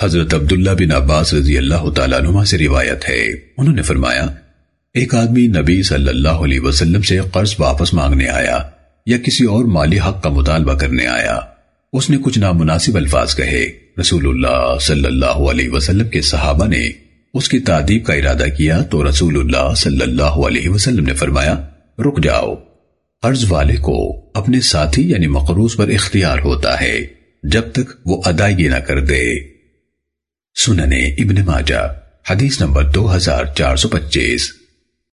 حضرت عبداللہ بن عباس رضی اللہ تعالیٰ عنہ سے روایت ہے۔ انہوں نے فرمایا، ایک آدمی نبی صلی اللہ علیہ وسلم سے قرض واپس مانگنے آیا یا کسی اور مالی حق کا مطالبہ کرنے آیا۔ اس نے کچھ نامناسب الفاظ کہے۔ رسول اللہ صلی اللہ علیہ وسلم کے صحابہ نے اس کی تعدیب کا ارادہ کیا تو رسول اللہ صلی اللہ علیہ وسلم نے فرمایا، رک جاؤ۔ قرض والے کو اپنے ساتھی یعنی مقروض پر اختیار ہوتا ہے۔ جب تک وہ ادائیگی نہ کر دے۔ سننے ابن ماجہ حدیث نمبر دو ہزار چار سو پچیس۔